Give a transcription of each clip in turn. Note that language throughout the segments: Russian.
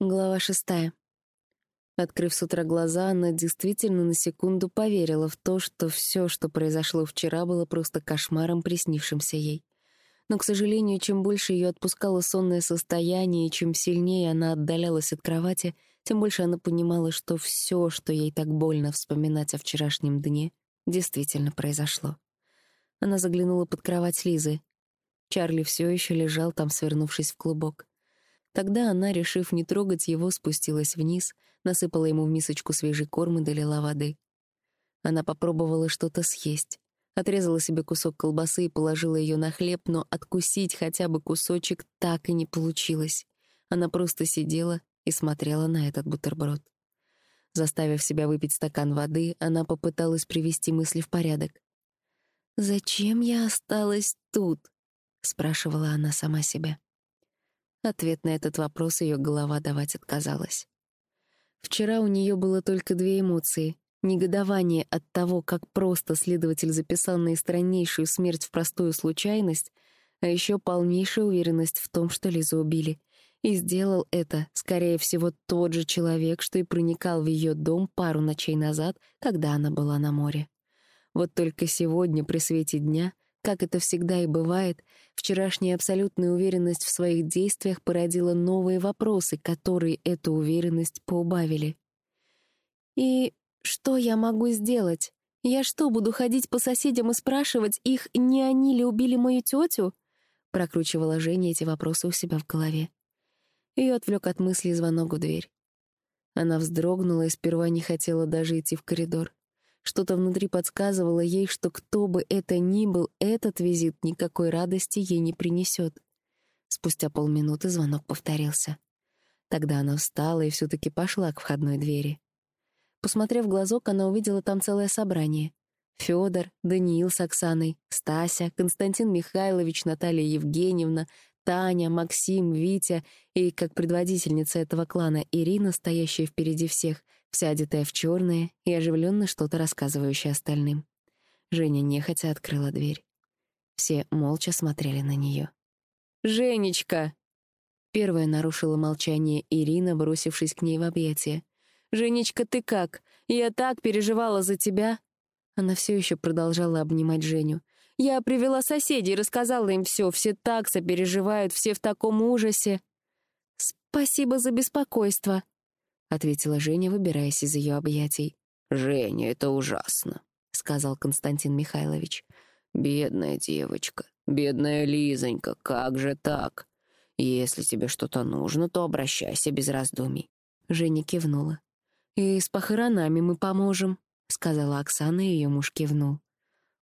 Глава шестая. Открыв с утра глаза, она действительно на секунду поверила в то, что все, что произошло вчера, было просто кошмаром, приснившимся ей. Но, к сожалению, чем больше ее отпускало сонное состояние и чем сильнее она отдалялась от кровати, тем больше она понимала, что все, что ей так больно вспоминать о вчерашнем дне, действительно произошло. Она заглянула под кровать Лизы. Чарли все еще лежал там, свернувшись в клубок. Тогда она, решив не трогать его, спустилась вниз, насыпала ему в мисочку свежий корм и долила воды. Она попробовала что-то съесть. Отрезала себе кусок колбасы и положила ее на хлеб, но откусить хотя бы кусочек так и не получилось. Она просто сидела и смотрела на этот бутерброд. Заставив себя выпить стакан воды, она попыталась привести мысли в порядок. «Зачем я осталась тут?» — спрашивала она сама себя. Ответ на этот вопрос ее голова давать отказалась. Вчера у нее было только две эмоции — негодование от того, как просто следователь записал наистраннейшую смерть в простую случайность, а еще полнейшая уверенность в том, что Лизу убили. И сделал это, скорее всего, тот же человек, что и проникал в ее дом пару ночей назад, когда она была на море. Вот только сегодня, при свете дня, как это всегда и бывает, вчерашняя абсолютная уверенность в своих действиях породила новые вопросы, которые эту уверенность поубавили. «И что я могу сделать? Я что, буду ходить по соседям и спрашивать их, не они ли убили мою тетю?» Прокручивала Женя эти вопросы у себя в голове. Ее отвлек от мысли звонок в дверь. Она вздрогнула и сперва не хотела даже идти в коридор. Что-то внутри подсказывало ей, что кто бы это ни был, этот визит никакой радости ей не принесет. Спустя полминуты звонок повторился. Тогда она встала и все таки пошла к входной двери. Посмотрев в глазок, она увидела там целое собрание. Федор, Даниил с Оксаной, Стася, Константин Михайлович, Наталья Евгеньевна, Таня, Максим, Витя и, как предводительница этого клана, Ирина, стоящая впереди всех — вся одетая в черное и оживленно что-то рассказывающая остальным. Женя нехотя открыла дверь. Все молча смотрели на нее. «Женечка!» Первая нарушила молчание Ирина, бросившись к ней в объятия. «Женечка, ты как? Я так переживала за тебя!» Она все еще продолжала обнимать Женю. «Я привела соседей, рассказала им все, все так сопереживают, все в таком ужасе!» «Спасибо за беспокойство», — ответила Женя, выбираясь из ее объятий. «Женя, это ужасно», — сказал Константин Михайлович. «Бедная девочка, бедная Лизонька, как же так? Если тебе что-то нужно, то обращайся без раздумий». Женя кивнула. «И с похоронами мы поможем», — сказала Оксана, и ее муж кивнул.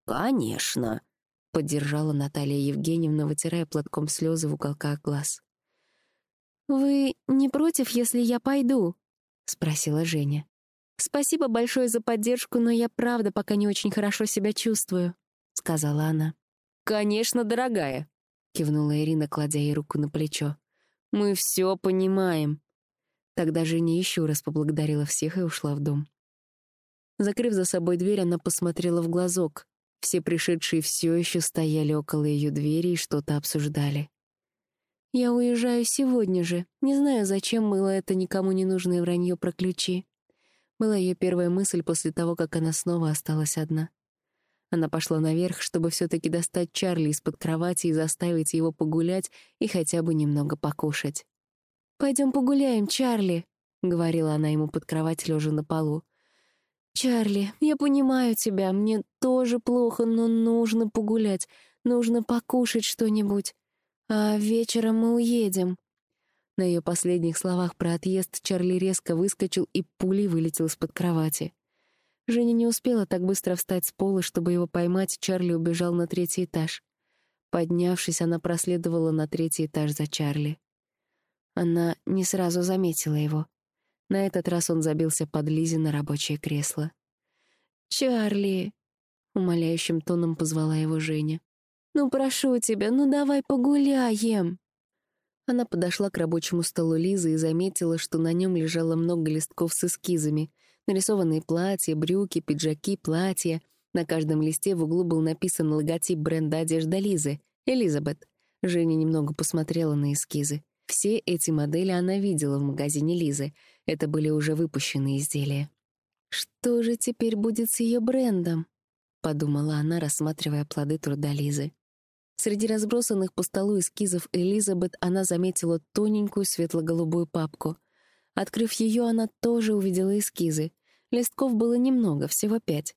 «Конечно», — поддержала Наталья Евгеньевна, вытирая платком слезы в уголках глаз. «Вы не против, если я пойду?» — спросила Женя. «Спасибо большое за поддержку, но я правда пока не очень хорошо себя чувствую», — сказала она. «Конечно, дорогая», — кивнула Ирина, кладя ей руку на плечо. «Мы все понимаем». Тогда Женя еще раз поблагодарила всех и ушла в дом. Закрыв за собой дверь, она посмотрела в глазок. Все пришедшие все еще стояли около ее двери и что-то обсуждали. «Я уезжаю сегодня же. Не знаю, зачем мыло это никому не нужное вранье про ключи». Была ее первая мысль после того, как она снова осталась одна. Она пошла наверх, чтобы все таки достать Чарли из-под кровати и заставить его погулять и хотя бы немного покушать. Пойдем погуляем, Чарли», — говорила она ему под кровать, лежа на полу. «Чарли, я понимаю тебя, мне тоже плохо, но нужно погулять, нужно покушать что-нибудь. «А вечером мы уедем». На ее последних словах про отъезд Чарли резко выскочил и пулей вылетел из-под кровати. Женя не успела так быстро встать с пола, чтобы его поймать, Чарли убежал на третий этаж. Поднявшись, она проследовала на третий этаж за Чарли. Она не сразу заметила его. На этот раз он забился под Лизи на рабочее кресло. «Чарли!» — умоляющим тоном позвала его Женя. «Ну, прошу тебя, ну давай погуляем!» Она подошла к рабочему столу Лизы и заметила, что на нем лежало много листков с эскизами. Нарисованные платья, брюки, пиджаки, платья. На каждом листе в углу был написан логотип бренда одежда Лизы — Элизабет. Женя немного посмотрела на эскизы. Все эти модели она видела в магазине Лизы. Это были уже выпущенные изделия. «Что же теперь будет с ее брендом?» — подумала она, рассматривая плоды труда Лизы. Среди разбросанных по столу эскизов Элизабет она заметила тоненькую светло-голубую папку. Открыв ее, она тоже увидела эскизы. Листков было немного, всего пять.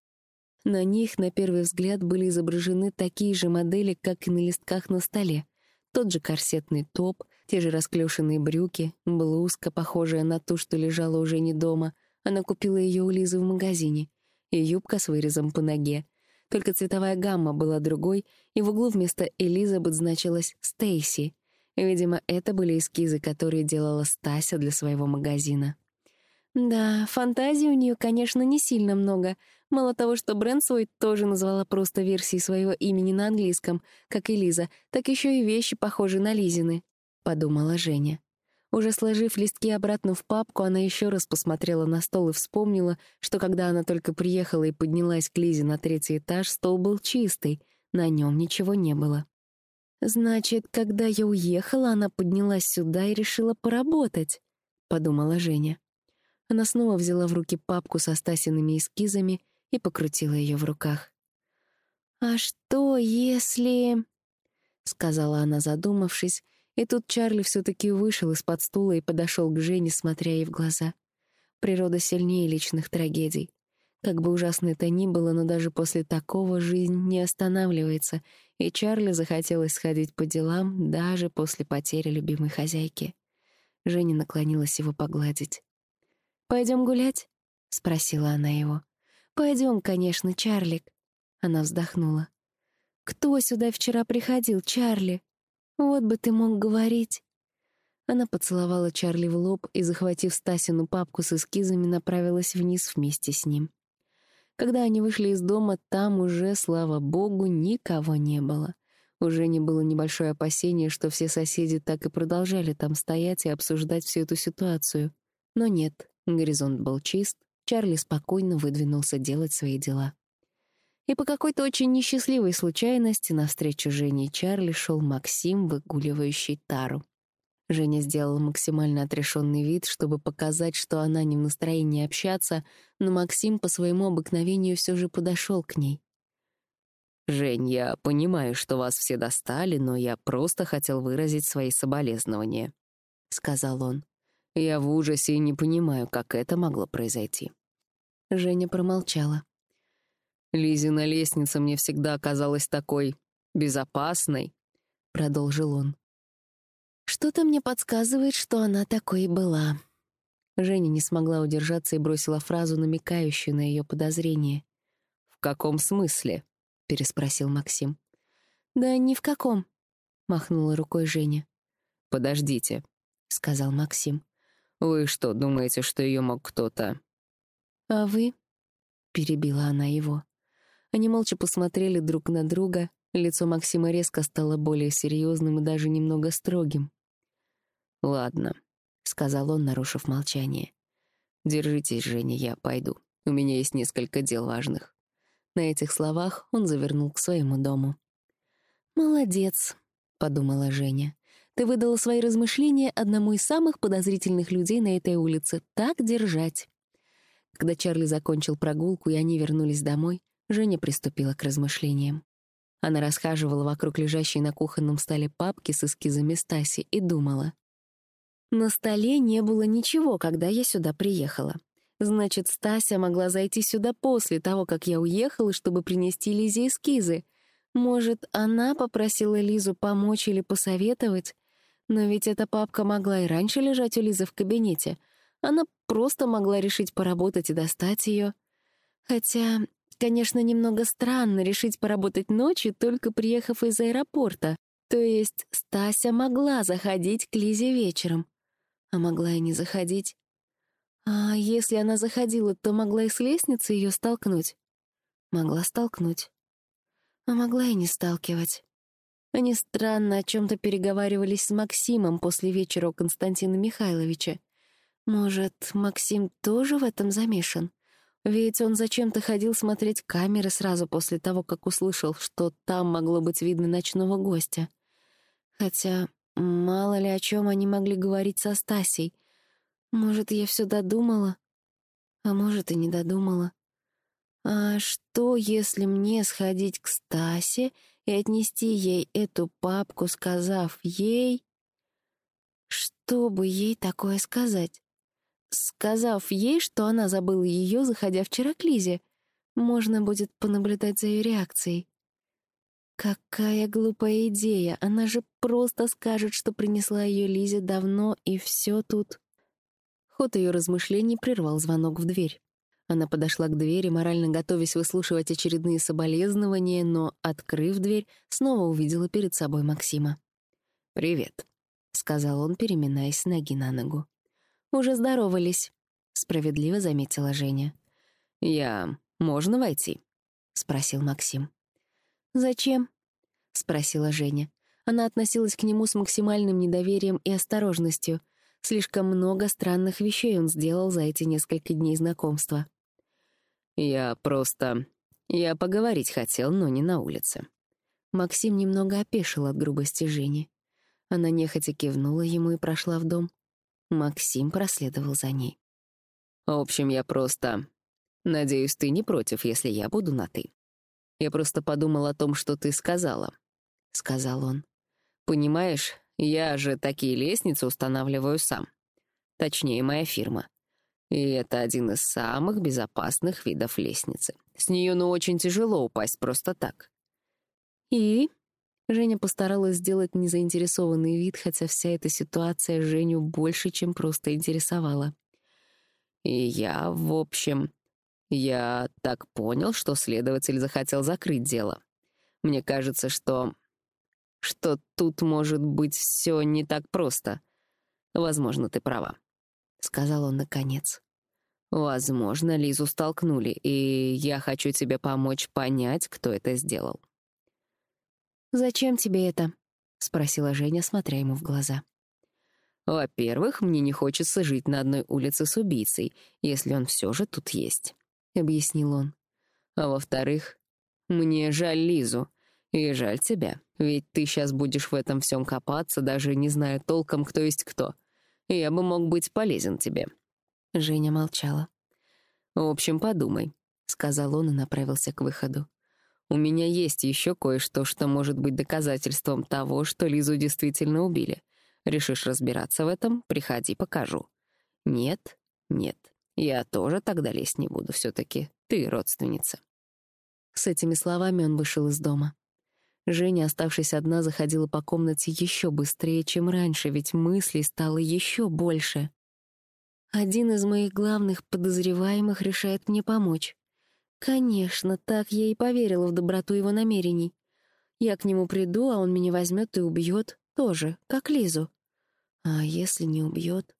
На них, на первый взгляд, были изображены такие же модели, как и на листках на столе. Тот же корсетный топ, те же расклешенные брюки, блузка, похожая на ту, что лежала уже не дома. Она купила ее у Лизы в магазине. И юбка с вырезом по ноге. Только цветовая гамма была другой, и в углу вместо Элизабет значилась Стейси. Видимо, это были эскизы, которые делала Стася для своего магазина. Да, фантазии у нее, конечно, не сильно много. Мало того, что бренд свой тоже назвала просто версией своего имени на английском, как и Лиза, так еще и вещи похожи на Лизины, — подумала Женя. Уже сложив листки обратно в папку, она еще раз посмотрела на стол и вспомнила, что когда она только приехала и поднялась к Лизе на третий этаж, стол был чистый, на нем ничего не было. «Значит, когда я уехала, она поднялась сюда и решила поработать», — подумала Женя. Она снова взяла в руки папку со Стасиными эскизами и покрутила ее в руках. «А что, если...» — сказала она, задумавшись, и тут Чарли все-таки вышел из-под стула и подошел к Жене, смотря ей в глаза. Природа сильнее личных трагедий. Как бы ужасно это ни было, но даже после такого жизнь не останавливается, и Чарли захотелось сходить по делам даже после потери любимой хозяйки. Женя наклонилась его погладить. Пойдем гулять?» — спросила она его. Пойдем, конечно, Чарлик». Она вздохнула. «Кто сюда вчера приходил, Чарли? Вот бы ты мог говорить». Она поцеловала Чарли в лоб и, захватив Стасину папку с эскизами, направилась вниз вместе с ним. Когда они вышли из дома, там уже, слава богу, никого не было. Уже не было небольшое опасение, что все соседи так и продолжали там стоять и обсуждать всю эту ситуацию. Но нет, Горизонт был чист, Чарли спокойно выдвинулся делать свои дела. И по какой-то очень несчастливой случайности навстречу Жене и Чарли шел Максим, выгуливающий Тару. Женя сделала максимально отрешенный вид, чтобы показать, что она не в настроении общаться, но Максим по своему обыкновению все же подошел к ней. «Жень, я понимаю, что вас все достали, но я просто хотел выразить свои соболезнования», — сказал он. Я в ужасе и не понимаю, как это могло произойти. Женя промолчала. «Лизина лестница мне всегда казалась такой безопасной», — продолжил он. «Что-то мне подсказывает, что она такой и была». Женя не смогла удержаться и бросила фразу, намекающую на ее подозрение. «В каком смысле?» — переспросил Максим. «Да ни в каком», — махнула рукой Женя. «Подождите», — сказал Максим. «Вы что, думаете, что ее мог кто-то...» «А вы?» — перебила она его. Они молча посмотрели друг на друга, лицо Максима резко стало более серьезным и даже немного строгим. «Ладно», — сказал он, нарушив молчание. «Держитесь, Женя, я пойду. У меня есть несколько дел важных». На этих словах он завернул к своему дому. «Молодец», — подумала Женя. Ты выдала свои размышления одному из самых подозрительных людей на этой улице. Так держать. Когда Чарли закончил прогулку, и они вернулись домой, Женя приступила к размышлениям. Она расхаживала вокруг лежащей на кухонном столе папки с эскизами Стаси и думала. «На столе не было ничего, когда я сюда приехала. Значит, Стася могла зайти сюда после того, как я уехала, чтобы принести Лизе эскизы. Может, она попросила Лизу помочь или посоветовать? Но ведь эта папка могла и раньше лежать у Лизы в кабинете. Она просто могла решить поработать и достать ее. Хотя, конечно, немного странно решить поработать ночью, только приехав из аэропорта. То есть Стася могла заходить к Лизе вечером. А могла и не заходить. А если она заходила, то могла и с лестницы ее столкнуть. Могла столкнуть. А могла и не сталкивать. Они странно о чем-то переговаривались с Максимом после вечера у Константина Михайловича. Может, Максим тоже в этом замешан? Ведь он зачем-то ходил смотреть камеры сразу после того, как услышал, что там могло быть видно ночного гостя. Хотя, мало ли о чем они могли говорить со Стасей. Может, я все додумала? А может, и не додумала. А что, если мне сходить к Стасе и отнести ей эту папку, сказав ей... Что бы ей такое сказать? Сказав ей, что она забыла ее, заходя вчера к Лизе, можно будет понаблюдать за ее реакцией. Какая глупая идея! Она же просто скажет, что принесла ее Лизе давно, и все тут. Ход ее размышлений прервал звонок в дверь. Она подошла к двери, морально готовясь выслушивать очередные соболезнования, но, открыв дверь, снова увидела перед собой Максима. «Привет», — сказал он, переминаясь ноги на ногу. «Уже здоровались», — справедливо заметила Женя. «Я... Можно войти?» — спросил Максим. «Зачем?» — спросила Женя. Она относилась к нему с максимальным недоверием и осторожностью. Слишком много странных вещей он сделал за эти несколько дней знакомства. «Я просто... Я поговорить хотел, но не на улице». Максим немного опешил от грубости Жени. Она нехотя кивнула ему и прошла в дом. Максим проследовал за ней. «В общем, я просто... Надеюсь, ты не против, если я буду на «ты». Я просто подумал о том, что ты сказала», — сказал он. «Понимаешь, я же такие лестницы устанавливаю сам. Точнее, моя фирма. И это один из самых безопасных видов лестницы. С нее, ну, очень тяжело упасть просто так. И Женя постаралась сделать незаинтересованный вид, хотя вся эта ситуация Женю больше, чем просто интересовала. И я, в общем, я так понял, что следователь захотел закрыть дело. Мне кажется, что... что тут может быть все не так просто. Возможно, ты права. — сказал он наконец. «Возможно, Лизу столкнули, и я хочу тебе помочь понять, кто это сделал». «Зачем тебе это?» — спросила Женя, смотря ему в глаза. «Во-первых, мне не хочется жить на одной улице с убийцей, если он все же тут есть», — объяснил он. «А во-вторых, мне жаль Лизу, и жаль тебя, ведь ты сейчас будешь в этом всем копаться, даже не зная толком, кто есть кто. Я бы мог быть полезен тебе». Женя молчала. «В общем, подумай», — сказал он и направился к выходу. «У меня есть еще кое-что, что может быть доказательством того, что Лизу действительно убили. Решишь разбираться в этом? Приходи, покажу». «Нет, нет, я тоже тогда лезть не буду, все-таки ты родственница». С этими словами он вышел из дома. Женя, оставшись одна, заходила по комнате еще быстрее, чем раньше, ведь мыслей стало еще больше. Один из моих главных подозреваемых решает мне помочь. Конечно, так я и поверила в доброту его намерений. Я к нему приду, а он меня возьмет и убьет тоже, как Лизу. А если не убьет?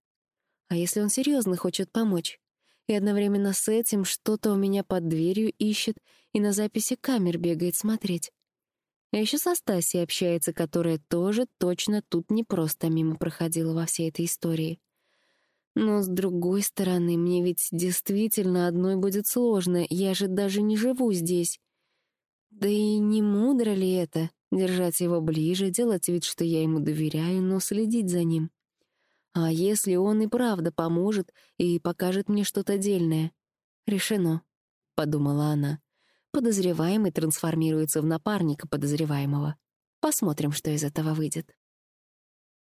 А если он серьезно хочет помочь? И одновременно с этим что-то у меня под дверью ищет и на записи камер бегает смотреть. А еще со Стасией общается, которая тоже точно тут не просто мимо проходила во всей этой истории. Но, с другой стороны, мне ведь действительно одной будет сложно, я же даже не живу здесь. Да и не мудро ли это — держать его ближе, делать вид, что я ему доверяю, но следить за ним? А если он и правда поможет и покажет мне что-то дельное? Решено, — подумала она подозреваемый трансформируется в напарника подозреваемого. Посмотрим, что из этого выйдет.